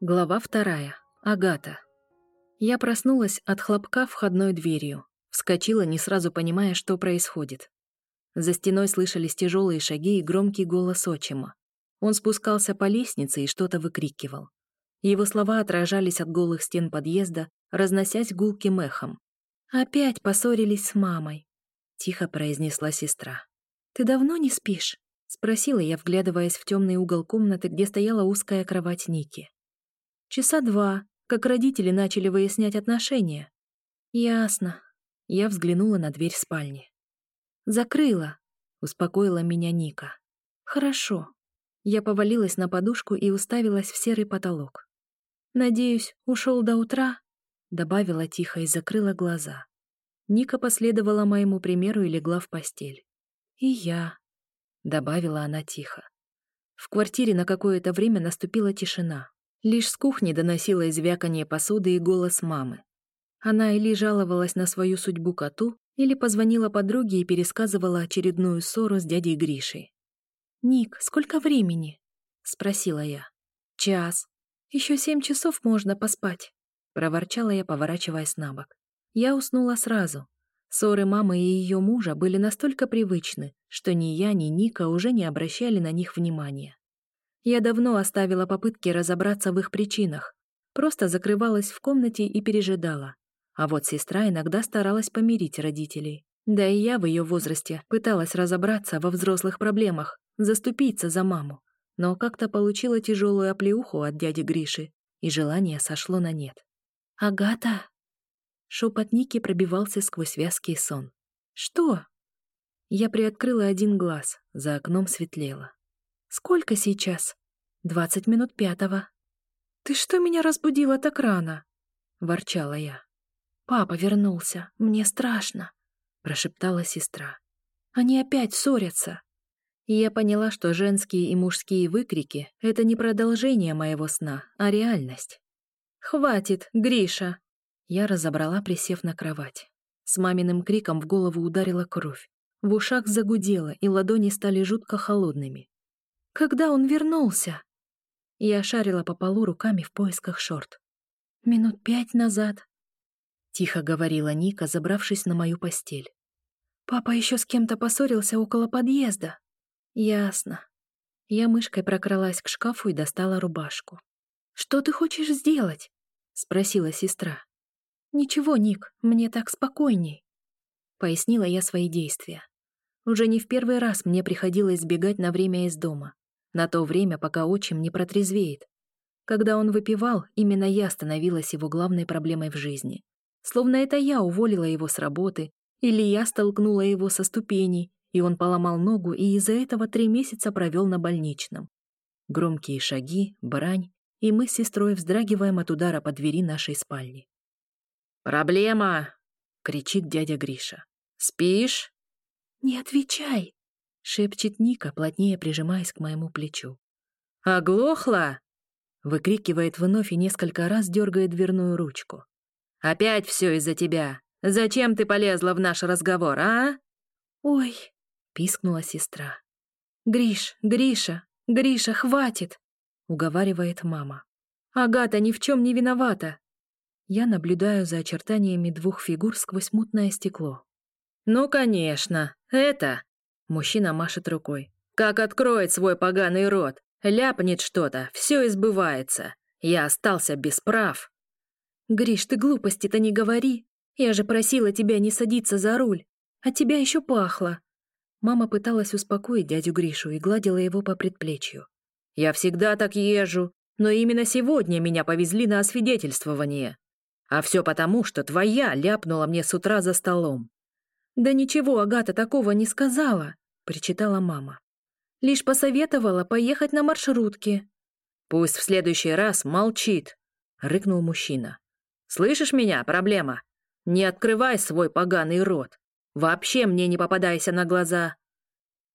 Глава вторая. Агата. Я проснулась от хлопка входной дверью. Вскочила, не сразу понимая, что происходит. За стеной слышались тяжелые шаги и громкий голос отчима. Он спускался по лестнице и что-то выкрикивал. Его слова отражались от голых стен подъезда, разносясь гулким эхом. «Опять поссорились с мамой», — тихо произнесла сестра. «Ты давно не спишь?» — спросила я, вглядываясь в темный угол комнаты, где стояла узкая кровать Ники. Часа два, как родители начали выяснять отношения. Ясно. Я взглянула на дверь спальни. Закрыла, успокоила меня Ника. Хорошо. Я повалилась на подушку и уставилась в серый потолок. Надеюсь, ушел до утра, добавила тихо и закрыла глаза. Ника последовала моему примеру и легла в постель. И я, добавила она тихо. В квартире на какое-то время наступила тишина. Лишь с кухни доносилось звяканье посуды и голос мамы. Она или жаловалась на свою судьбу коту, или позвонила подруге и пересказывала очередную ссору с дядей Гришей. «Ник, сколько времени?» — спросила я. «Час. Еще семь часов можно поспать», — проворчала я, поворачиваясь на бок. Я уснула сразу. Ссоры мамы и ее мужа были настолько привычны, что ни я, ни Ника уже не обращали на них внимания. Я давно оставила попытки разобраться в их причинах, просто закрывалась в комнате и пережидала. А вот сестра иногда старалась помирить родителей. Да и я в ее возрасте пыталась разобраться во взрослых проблемах, заступиться за маму. Но как-то получила тяжелую оплеуху от дяди Гриши, и желание сошло на нет. «Агата!» Шепот Ники пробивался сквозь вязкий сон. «Что?» Я приоткрыла один глаз, за окном светлело. «Сколько сейчас?» «Двадцать минут пятого». «Ты что меня разбудила так рано?» — ворчала я. «Папа вернулся. Мне страшно», — прошептала сестра. «Они опять ссорятся». И я поняла, что женские и мужские выкрики — это не продолжение моего сна, а реальность. «Хватит, Гриша!» Я разобрала, присев на кровать. С маминым криком в голову ударила кровь. В ушах загудело, и ладони стали жутко холодными. Когда он вернулся?» Я шарила по полу руками в поисках шорт. «Минут пять назад», — тихо говорила Ника, забравшись на мою постель. «Папа еще с кем-то поссорился около подъезда». «Ясно». Я мышкой прокралась к шкафу и достала рубашку. «Что ты хочешь сделать?» — спросила сестра. «Ничего, Ник, мне так спокойней», — пояснила я свои действия. Уже не в первый раз мне приходилось сбегать на время из дома. На то время, пока отчим не протрезвеет. Когда он выпивал, именно я становилась его главной проблемой в жизни. Словно это я уволила его с работы, или я столкнула его со ступеней, и он поломал ногу и из-за этого три месяца провел на больничном. Громкие шаги, брань, и мы с сестрой вздрагиваем от удара по двери нашей спальни. «Проблема!» — кричит дядя Гриша. «Спишь?» «Не отвечай!» Шепчет Ника, плотнее прижимаясь к моему плечу. «Оглохла!» — выкрикивает вновь и несколько раз дергает дверную ручку. «Опять все из-за тебя! Зачем ты полезла в наш разговор, а?» «Ой!» — пискнула сестра. «Гриш, Гриша, Гриша, хватит!» — уговаривает мама. «Агата ни в чем не виновата!» Я наблюдаю за очертаниями двух фигур сквозь мутное стекло. «Ну, конечно, это Мужчина машет рукой. «Как откроет свой поганый рот, ляпнет что-то, все избывается. Я остался без прав». «Гриш, ты глупости-то не говори. Я же просила тебя не садиться за руль. От тебя еще пахло». Мама пыталась успокоить дядю Гришу и гладила его по предплечью. «Я всегда так езжу, но именно сегодня меня повезли на освидетельствование. А все потому, что твоя ляпнула мне с утра за столом. «Да ничего Агата такого не сказала», — причитала мама. «Лишь посоветовала поехать на маршрутке». «Пусть в следующий раз молчит», — рыкнул мужчина. «Слышишь меня, проблема? Не открывай свой поганый рот. Вообще мне не попадайся на глаза».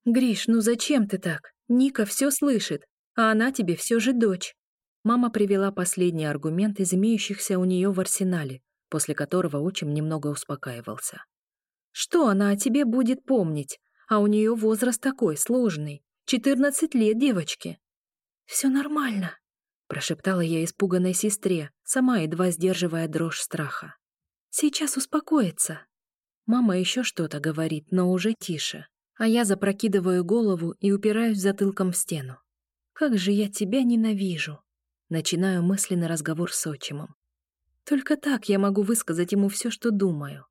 «Гриш, ну зачем ты так? Ника все слышит, а она тебе все же дочь». Мама привела последний аргумент из имеющихся у нее в арсенале, после которого отчим немного успокаивался. Что она о тебе будет помнить? А у нее возраст такой, сложный. Четырнадцать лет девочки. Все нормально, прошептала я испуганной сестре, сама едва сдерживая дрожь страха. «Сейчас успокоится». Мама еще что-то говорит, но уже тише, а я запрокидываю голову и упираюсь затылком в стену. «Как же я тебя ненавижу!» Начинаю мысленный разговор с отчимом. Только так я могу высказать ему все, что думаю.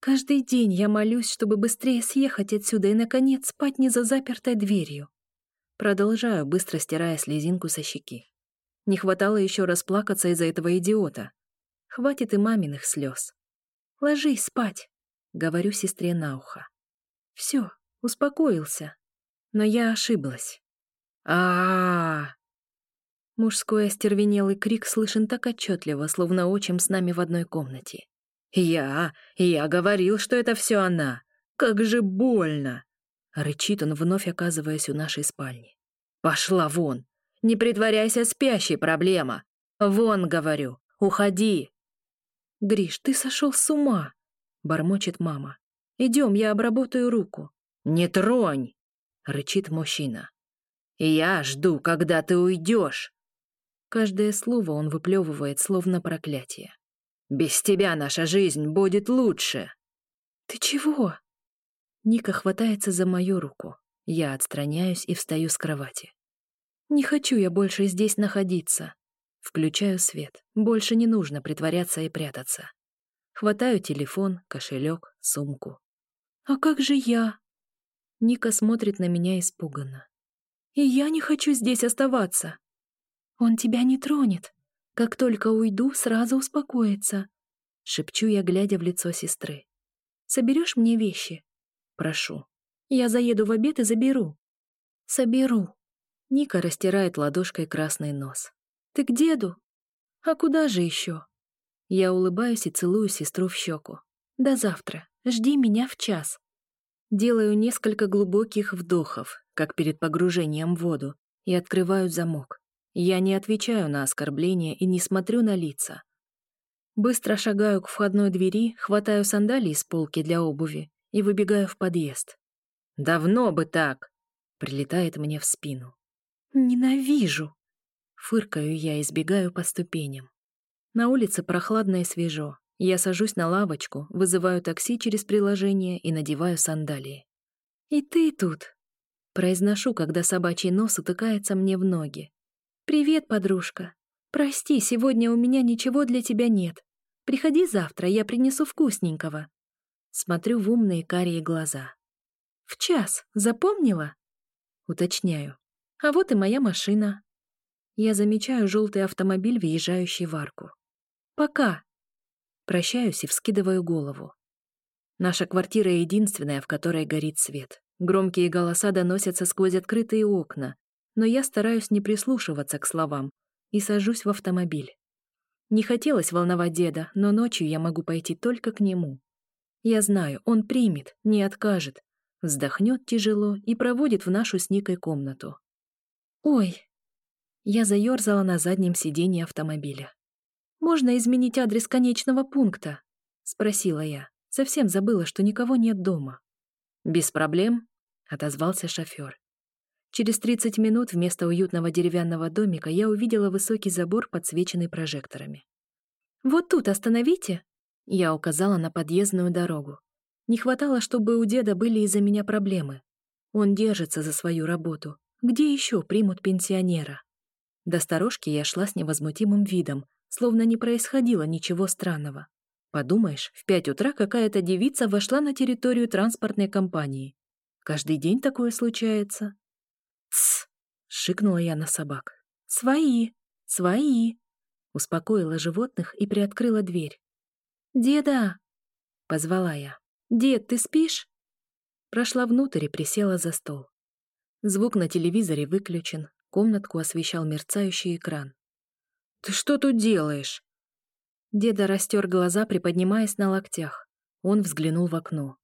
Каждый день я молюсь, чтобы быстрее съехать отсюда и, наконец, спать не за запертой дверью. Продолжаю, быстро стирая слезинку со щеки. Не хватало еще расплакаться из-за этого идиота. Хватит и маминых слез. «Ложись спать», — говорю сестре на ухо. Все, успокоился. Но я ошиблась. а а, -а, Мужской остервенелый крик слышен так отчетливо, словно отчим с нами в одной комнате. «Я... я говорил, что это все она! Как же больно!» Рычит он, вновь оказываясь у нашей спальни. «Пошла вон! Не притворяйся спящей, проблема! Вон, говорю, уходи!» «Гриш, ты сошел с ума!» — бормочет мама. «Идем, я обработаю руку». «Не тронь!» — рычит мужчина. «Я жду, когда ты уйдешь!» Каждое слово он выплевывает, словно проклятие. «Без тебя наша жизнь будет лучше!» «Ты чего?» Ника хватается за мою руку. Я отстраняюсь и встаю с кровати. «Не хочу я больше здесь находиться». Включаю свет. Больше не нужно притворяться и прятаться. Хватаю телефон, кошелек, сумку. «А как же я?» Ника смотрит на меня испуганно. «И я не хочу здесь оставаться. «Он тебя не тронет. Как только уйду, сразу успокоится», — шепчу я, глядя в лицо сестры. «Соберешь мне вещи?» «Прошу. Я заеду в обед и заберу». «Соберу». Ника растирает ладошкой красный нос. «Ты к деду?» «А куда же еще?» Я улыбаюсь и целую сестру в щеку. «До завтра. Жди меня в час». Делаю несколько глубоких вдохов, как перед погружением в воду, и открываю замок. Я не отвечаю на оскорбления и не смотрю на лица. Быстро шагаю к входной двери, хватаю сандалии с полки для обуви и выбегаю в подъезд. «Давно бы так!» — прилетает мне в спину. «Ненавижу!» Фыркаю я и сбегаю по ступеням. На улице прохладно и свежо. Я сажусь на лавочку, вызываю такси через приложение и надеваю сандалии. «И ты тут!» Произношу, когда собачий нос утыкается мне в ноги. «Привет, подружка. Прости, сегодня у меня ничего для тебя нет. Приходи завтра, я принесу вкусненького». Смотрю в умные карие глаза. «В час, запомнила?» Уточняю. «А вот и моя машина». Я замечаю желтый автомобиль, въезжающий в арку. «Пока». Прощаюсь и вскидываю голову. Наша квартира единственная, в которой горит свет. Громкие голоса доносятся сквозь открытые окна, но я стараюсь не прислушиваться к словам и сажусь в автомобиль. Не хотелось волновать деда, но ночью я могу пойти только к нему. Я знаю, он примет, не откажет, вздохнет тяжело и проводит в нашу с Никой комнату. «Ой!» Я заерзала на заднем сиденье автомобиля. «Можно изменить адрес конечного пункта?» — спросила я. Совсем забыла, что никого нет дома. «Без проблем», — отозвался шофер. Через 30 минут вместо уютного деревянного домика я увидела высокий забор, подсвеченный прожекторами. «Вот тут остановите!» Я указала на подъездную дорогу. Не хватало, чтобы у деда были из-за меня проблемы. Он держится за свою работу. Где еще примут пенсионера? До сторожки я шла с невозмутимым видом, словно не происходило ничего странного. Подумаешь, в пять утра какая-то девица вошла на территорию транспортной компании. Каждый день такое случается. «Тсс!» — шикнула я на собак. «Свои! Свои!» Успокоила животных и приоткрыла дверь. «Деда!» — позвала я. «Дед, ты спишь?» Прошла внутрь и присела за стол. Звук на телевизоре выключен, комнатку освещал мерцающий экран. «Ты что тут делаешь?» Деда растер глаза, приподнимаясь на локтях. Он взглянул в окно.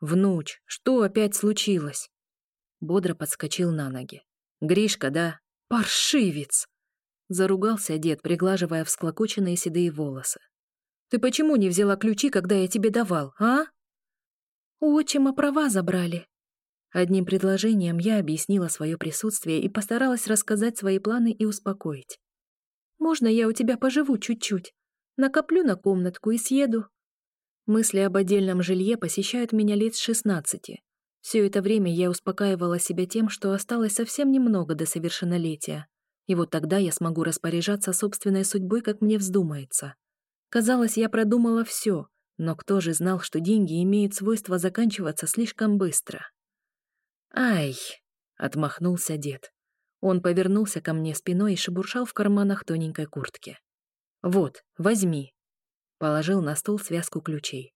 «Внуч, что опять случилось?» Бодро подскочил на ноги. «Гришка, да? Паршивец!» Заругался дед, приглаживая всклокоченные седые волосы. «Ты почему не взяла ключи, когда я тебе давал, а?» «У отчима права забрали». Одним предложением я объяснила свое присутствие и постаралась рассказать свои планы и успокоить. Можно я у тебя поживу чуть-чуть? Накоплю на комнатку и съеду». Мысли об отдельном жилье посещают меня лет с шестнадцати. Все это время я успокаивала себя тем, что осталось совсем немного до совершеннолетия. И вот тогда я смогу распоряжаться собственной судьбой, как мне вздумается. Казалось, я продумала все, но кто же знал, что деньги имеют свойство заканчиваться слишком быстро? «Ай!» — отмахнулся дед. Он повернулся ко мне спиной и шебуршал в карманах тоненькой куртки. «Вот, возьми». Положил на стол связку ключей.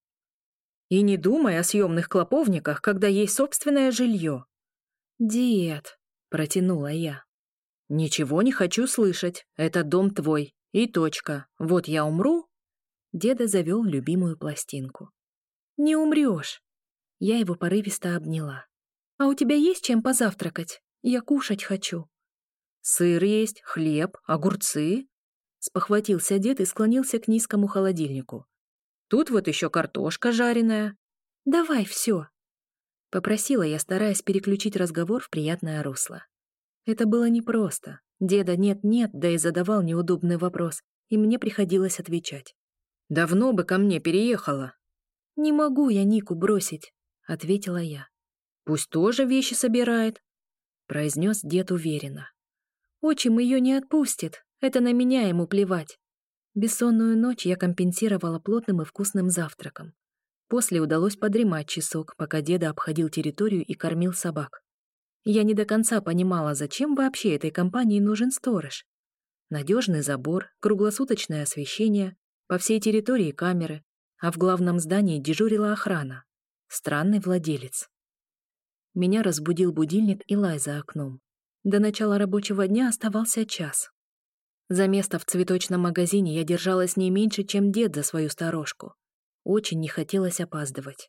«И не думай о съемных клоповниках, когда есть собственное жилье». «Дед», — протянула я. «Ничего не хочу слышать. Это дом твой. И точка. Вот я умру». Деда завел любимую пластинку. «Не умрешь». Я его порывисто обняла. «А у тебя есть чем позавтракать? Я кушать хочу». «Сыр есть, хлеб, огурцы?» Спохватился дед и склонился к низкому холодильнику. «Тут вот еще картошка жареная». «Давай все», — попросила я, стараясь переключить разговор в приятное русло. Это было непросто. Деда нет-нет, да и задавал неудобный вопрос, и мне приходилось отвечать. «Давно бы ко мне переехала». «Не могу я Нику бросить», — ответила я. «Пусть тоже вещи собирает», — произнес дед уверенно. Отчим ее не отпустит, это на меня ему плевать. Бессонную ночь я компенсировала плотным и вкусным завтраком. После удалось подремать часок, пока деда обходил территорию и кормил собак. Я не до конца понимала, зачем вообще этой компании нужен сторож. Надежный забор, круглосуточное освещение, по всей территории камеры, а в главном здании дежурила охрана. Странный владелец. Меня разбудил будильник и лай за окном. До начала рабочего дня оставался час. За место в цветочном магазине я держалась не меньше, чем дед за свою сторожку. Очень не хотелось опаздывать.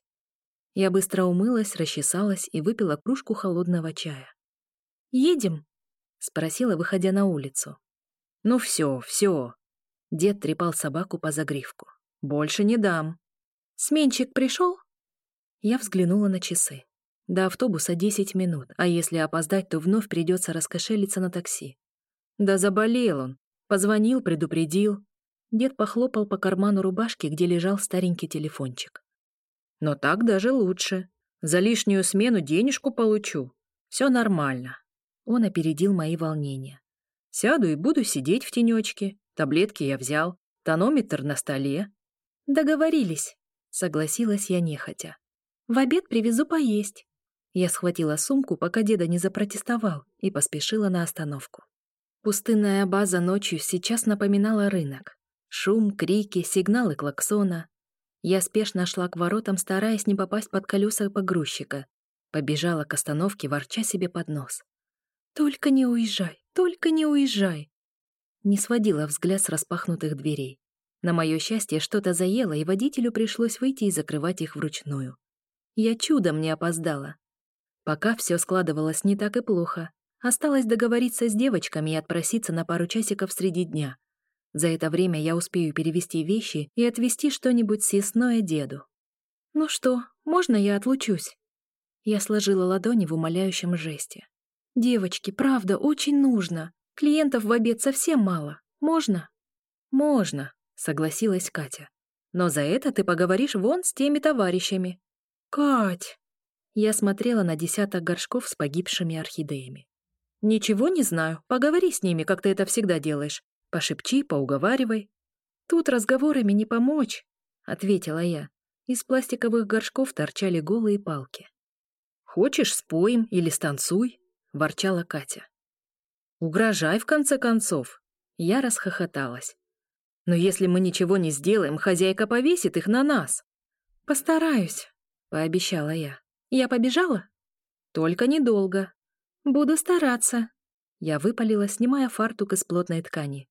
Я быстро умылась, расчесалась и выпила кружку холодного чая. «Едем?» — спросила, выходя на улицу. «Ну все, все. Дед трепал собаку по загривку. «Больше не дам». «Сменщик пришел?» Я взглянула на часы. До автобуса 10 минут, а если опоздать, то вновь придется раскошелиться на такси. Да заболел он. Позвонил, предупредил. Дед похлопал по карману рубашки, где лежал старенький телефончик. Но так даже лучше. За лишнюю смену денежку получу. Все нормально. Он опередил мои волнения. Сяду и буду сидеть в тенечке. Таблетки я взял. Тонометр на столе. Договорились, согласилась я нехотя. В обед привезу поесть. Я схватила сумку, пока деда не запротестовал, и поспешила на остановку. Пустынная база ночью сейчас напоминала рынок. Шум, крики, сигналы клаксона. Я спешно шла к воротам, стараясь не попасть под колеса погрузчика. Побежала к остановке, ворча себе под нос. «Только не уезжай, только не уезжай!» Не сводила взгляд с распахнутых дверей. На мое счастье, что-то заело, и водителю пришлось выйти и закрывать их вручную. Я чудом не опоздала. Пока все складывалось не так и плохо. Осталось договориться с девочками и отпроситься на пару часиков среди дня. За это время я успею перевести вещи и отвезти что-нибудь съестное деду. «Ну что, можно я отлучусь?» Я сложила ладони в умоляющем жесте. «Девочки, правда, очень нужно. Клиентов в обед совсем мало. Можно?» «Можно», — согласилась Катя. «Но за это ты поговоришь вон с теми товарищами». «Кать!» Я смотрела на десяток горшков с погибшими орхидеями. «Ничего не знаю. Поговори с ними, как ты это всегда делаешь. Пошепчи, поуговаривай». «Тут разговорами не помочь», — ответила я. Из пластиковых горшков торчали голые палки. «Хочешь, споем или станцуй?» — ворчала Катя. «Угрожай, в конце концов!» Я расхохоталась. «Но если мы ничего не сделаем, хозяйка повесит их на нас!» «Постараюсь», — пообещала я. Я побежала? Только недолго. Буду стараться. Я выпалила, снимая фартук из плотной ткани.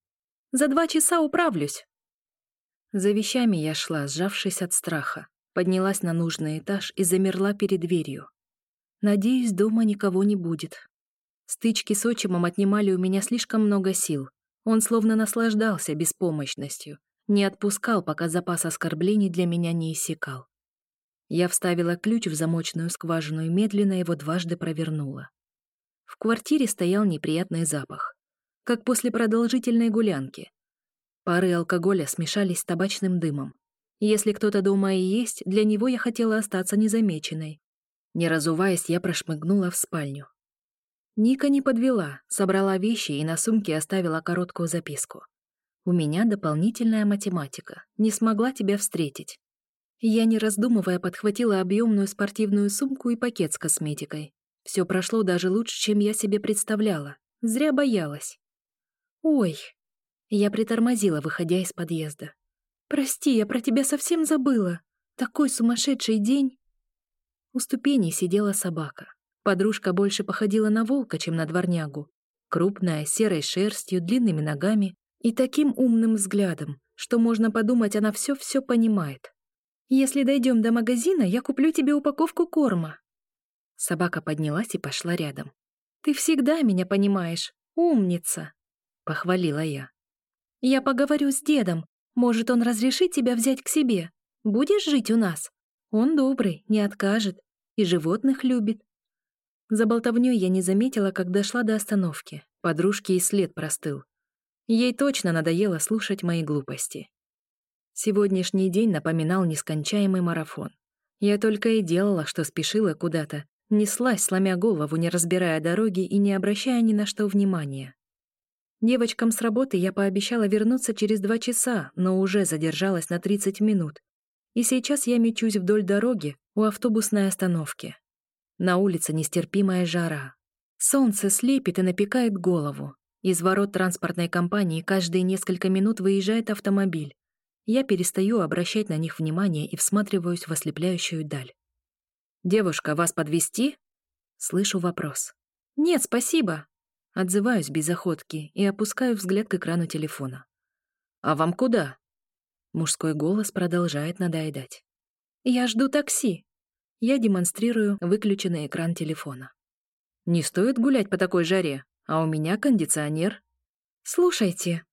За два часа управлюсь. За вещами я шла, сжавшись от страха. Поднялась на нужный этаж и замерла перед дверью. Надеюсь, дома никого не будет. Стычки с отчимом отнимали у меня слишком много сил. Он словно наслаждался беспомощностью, не отпускал, пока запас оскорблений для меня не иссякал. Я вставила ключ в замочную скважину и медленно его дважды провернула. В квартире стоял неприятный запах, как после продолжительной гулянки. Пары алкоголя смешались с табачным дымом. Если кто-то дома и есть, для него я хотела остаться незамеченной. Не разуваясь, я прошмыгнула в спальню. Ника не подвела, собрала вещи и на сумке оставила короткую записку. «У меня дополнительная математика. Не смогла тебя встретить». Я, не раздумывая, подхватила объемную спортивную сумку и пакет с косметикой. Все прошло даже лучше, чем я себе представляла. Зря боялась. «Ой!» Я притормозила, выходя из подъезда. «Прости, я про тебя совсем забыла. Такой сумасшедший день!» У ступеней сидела собака. Подружка больше походила на волка, чем на дворнягу. Крупная, серой шерстью, длинными ногами и таким умным взглядом, что можно подумать, она все-все понимает. «Если дойдем до магазина, я куплю тебе упаковку корма». Собака поднялась и пошла рядом. «Ты всегда меня понимаешь. Умница!» — похвалила я. «Я поговорю с дедом. Может, он разрешит тебя взять к себе. Будешь жить у нас? Он добрый, не откажет. И животных любит». За болтовнёй я не заметила, как дошла до остановки. Подружке и след простыл. Ей точно надоело слушать мои глупости. Сегодняшний день напоминал нескончаемый марафон. Я только и делала, что спешила куда-то, Неслась, сломя голову, не разбирая дороги и не обращая ни на что внимания. Девочкам с работы я пообещала вернуться через два часа, но уже задержалась на 30 минут. И сейчас я мечусь вдоль дороги у автобусной остановки. На улице нестерпимая жара. Солнце слепит и напекает голову. Из ворот транспортной компании каждые несколько минут выезжает автомобиль. Я перестаю обращать на них внимание и всматриваюсь в ослепляющую даль. «Девушка, вас подвести? Слышу вопрос. «Нет, спасибо!» Отзываюсь без охотки и опускаю взгляд к экрану телефона. «А вам куда?» Мужской голос продолжает надоедать. «Я жду такси». Я демонстрирую выключенный экран телефона. «Не стоит гулять по такой жаре, а у меня кондиционер». «Слушайте».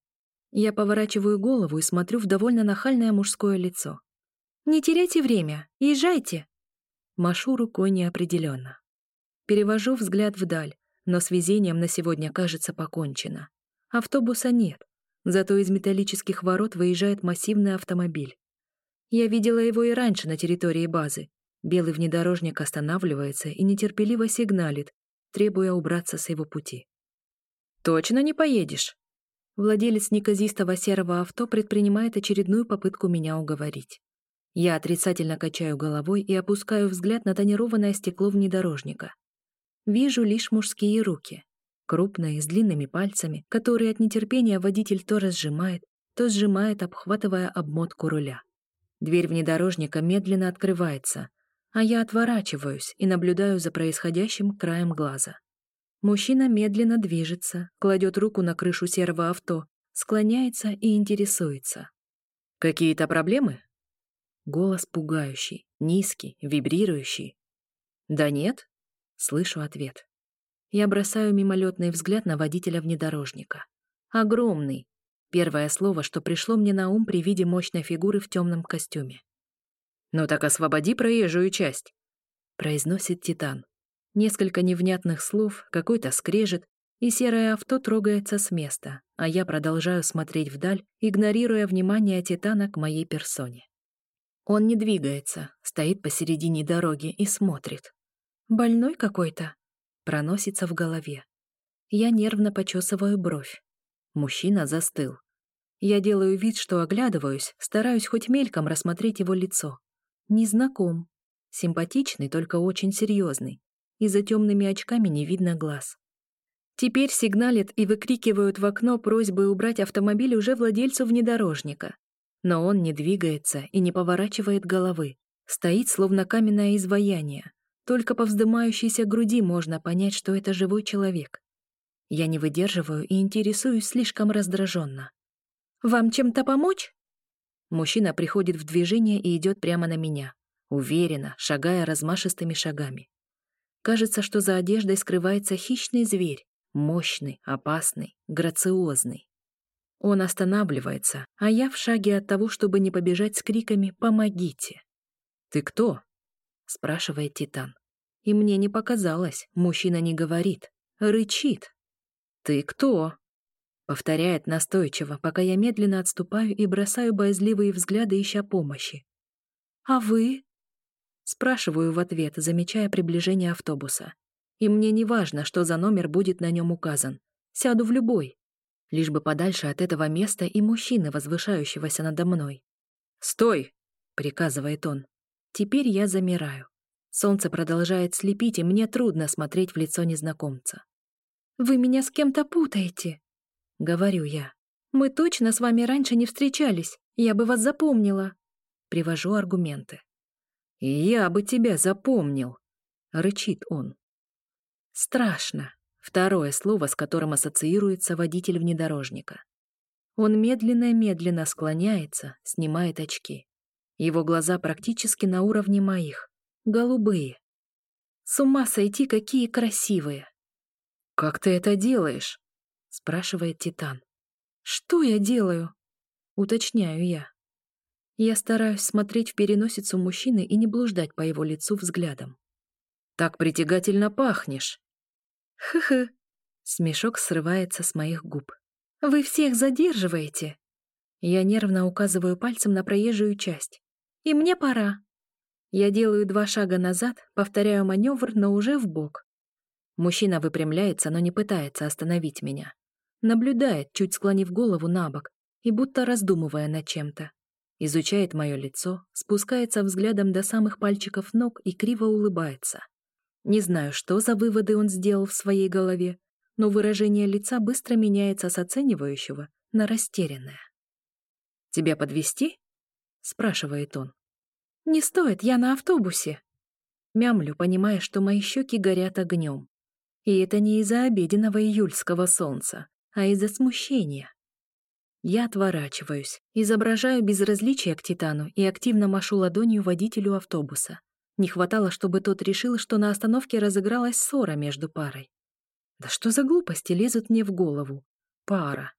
Я поворачиваю голову и смотрю в довольно нахальное мужское лицо. «Не теряйте время, езжайте». Машу рукой неопределенно. Перевожу взгляд вдаль, но с везением на сегодня, кажется, покончено. Автобуса нет, зато из металлических ворот выезжает массивный автомобиль. Я видела его и раньше на территории базы. Белый внедорожник останавливается и нетерпеливо сигналит, требуя убраться с его пути. «Точно не поедешь?» Владелец неказистого серого авто предпринимает очередную попытку меня уговорить. Я отрицательно качаю головой и опускаю взгляд на тонированное стекло внедорожника. Вижу лишь мужские руки, крупные, с длинными пальцами, которые от нетерпения водитель то разжимает, то сжимает, обхватывая обмотку руля. Дверь внедорожника медленно открывается, а я отворачиваюсь и наблюдаю за происходящим краем глаза. Мужчина медленно движется, кладет руку на крышу серого авто, склоняется и интересуется. «Какие-то проблемы?» Голос пугающий, низкий, вибрирующий. «Да нет?» — слышу ответ. Я бросаю мимолетный взгляд на водителя внедорожника. «Огромный!» — первое слово, что пришло мне на ум при виде мощной фигуры в темном костюме. «Ну так освободи проезжую часть!» — произносит Титан. Несколько невнятных слов, какой-то скрежет, и серое авто трогается с места, а я продолжаю смотреть вдаль, игнорируя внимание Титана к моей персоне. Он не двигается, стоит посередине дороги и смотрит. «Больной какой-то?» Проносится в голове. Я нервно почесываю бровь. Мужчина застыл. Я делаю вид, что оглядываюсь, стараюсь хоть мельком рассмотреть его лицо. Незнаком. Симпатичный, только очень серьезный. И за темными очками не видно глаз. Теперь сигналят и выкрикивают в окно просьбы убрать автомобиль уже владельцу внедорожника. Но он не двигается и не поворачивает головы. Стоит, словно каменное изваяние. Только по вздымающейся груди можно понять, что это живой человек. Я не выдерживаю и интересуюсь слишком раздраженно. «Вам чем-то помочь?» Мужчина приходит в движение и идет прямо на меня, уверенно, шагая размашистыми шагами. Кажется, что за одеждой скрывается хищный зверь, мощный, опасный, грациозный. Он останавливается, а я в шаге от того, чтобы не побежать с криками «Помогите!». «Ты кто?» — спрашивает Титан. И мне не показалось, мужчина не говорит, рычит. «Ты кто?» Повторяет настойчиво, пока я медленно отступаю и бросаю боязливые взгляды, ища помощи. «А вы?» Спрашиваю в ответ, замечая приближение автобуса. И мне не важно, что за номер будет на нем указан. Сяду в любой. Лишь бы подальше от этого места и мужчины, возвышающегося надо мной. «Стой!» — приказывает он. Теперь я замираю. Солнце продолжает слепить, и мне трудно смотреть в лицо незнакомца. «Вы меня с кем-то путаете», — говорю я. «Мы точно с вами раньше не встречались, я бы вас запомнила». Привожу аргументы. «И я бы тебя запомнил», — рычит он. Страшно. Второе слово, с которым ассоциируется водитель внедорожника. Он медленно-медленно склоняется, снимает очки. Его глаза практически на уровне моих. Голубые. С ума сойти, какие красивые. «Как ты это делаешь?» — спрашивает Титан. «Что я делаю?» — уточняю я. Я стараюсь смотреть в переносицу мужчины и не блуждать по его лицу взглядом. «Так притягательно пахнешь!» «Хы-хы!» — смешок срывается с моих губ. «Вы всех задерживаете!» Я нервно указываю пальцем на проезжую часть. «И мне пора!» Я делаю два шага назад, повторяю маневр, но уже в бок. Мужчина выпрямляется, но не пытается остановить меня. Наблюдает, чуть склонив голову на бок и будто раздумывая над чем-то. Изучает мое лицо, спускается взглядом до самых пальчиков ног и криво улыбается. Не знаю, что за выводы он сделал в своей голове, но выражение лица быстро меняется с оценивающего на растерянное. «Тебя подвести? спрашивает он. «Не стоит, я на автобусе». Мямлю, понимая, что мои щеки горят огнем. И это не из-за обеденного июльского солнца, а из-за смущения. Я отворачиваюсь, изображаю безразличие к Титану и активно машу ладонью водителю автобуса. Не хватало, чтобы тот решил, что на остановке разыгралась ссора между парой. Да что за глупости лезут мне в голову? Пара.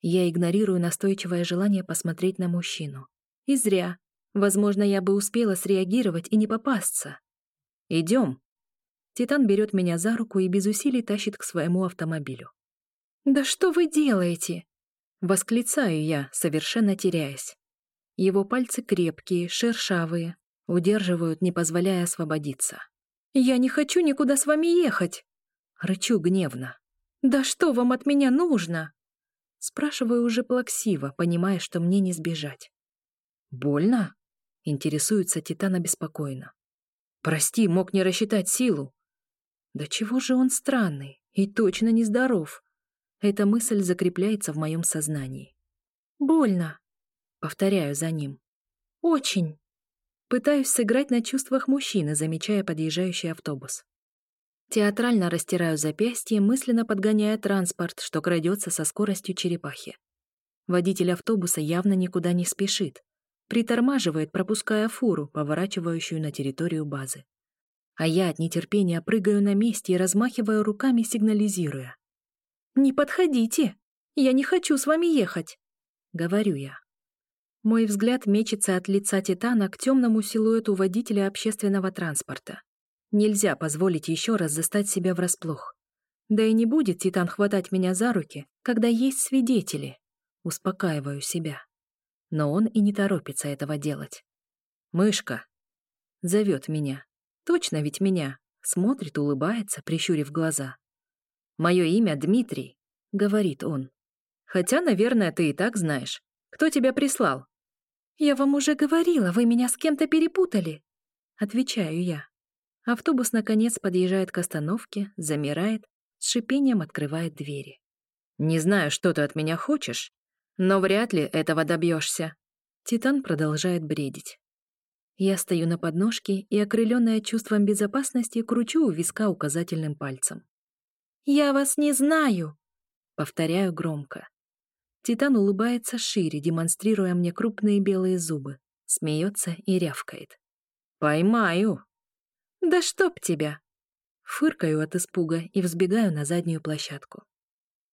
Я игнорирую настойчивое желание посмотреть на мужчину. И зря. Возможно, я бы успела среагировать и не попасться. Идем. Титан берет меня за руку и без усилий тащит к своему автомобилю. «Да что вы делаете?» Восклицаю я, совершенно теряясь. Его пальцы крепкие, шершавые, удерживают, не позволяя освободиться. «Я не хочу никуда с вами ехать!» Рычу гневно. «Да что вам от меня нужно?» Спрашиваю уже плаксиво, понимая, что мне не сбежать. «Больно?» — интересуется Титан обеспокоенно. «Прости, мог не рассчитать силу». Да чего же он странный и точно нездоров? Эта мысль закрепляется в моем сознании. «Больно», — повторяю за ним. «Очень». Пытаюсь сыграть на чувствах мужчины, замечая подъезжающий автобус. Театрально растираю запястье, мысленно подгоняя транспорт, что крадется со скоростью черепахи. Водитель автобуса явно никуда не спешит. Притормаживает, пропуская фуру, поворачивающую на территорию базы. А я от нетерпения прыгаю на месте и размахиваю руками, сигнализируя. «Не подходите! Я не хочу с вами ехать!» — говорю я. Мой взгляд мечется от лица Титана к темному силуэту водителя общественного транспорта. Нельзя позволить еще раз застать себя врасплох. Да и не будет Титан хватать меня за руки, когда есть свидетели. Успокаиваю себя. Но он и не торопится этого делать. «Мышка!» Зовет меня. Точно ведь меня. Смотрит, улыбается, прищурив глаза. «Мое имя Дмитрий», — говорит он. «Хотя, наверное, ты и так знаешь. Кто тебя прислал?» «Я вам уже говорила, вы меня с кем-то перепутали», — отвечаю я. Автобус, наконец, подъезжает к остановке, замирает, с шипением открывает двери. «Не знаю, что ты от меня хочешь, но вряд ли этого добьешься. Титан продолжает бредить. Я стою на подножке и, окрыленная чувством безопасности, кручу у виска указательным пальцем. «Я вас не знаю!» — повторяю громко. Титан улыбается шире, демонстрируя мне крупные белые зубы, смеется и рявкает. «Поймаю!» «Да чтоб тебя!» Фыркаю от испуга и взбегаю на заднюю площадку.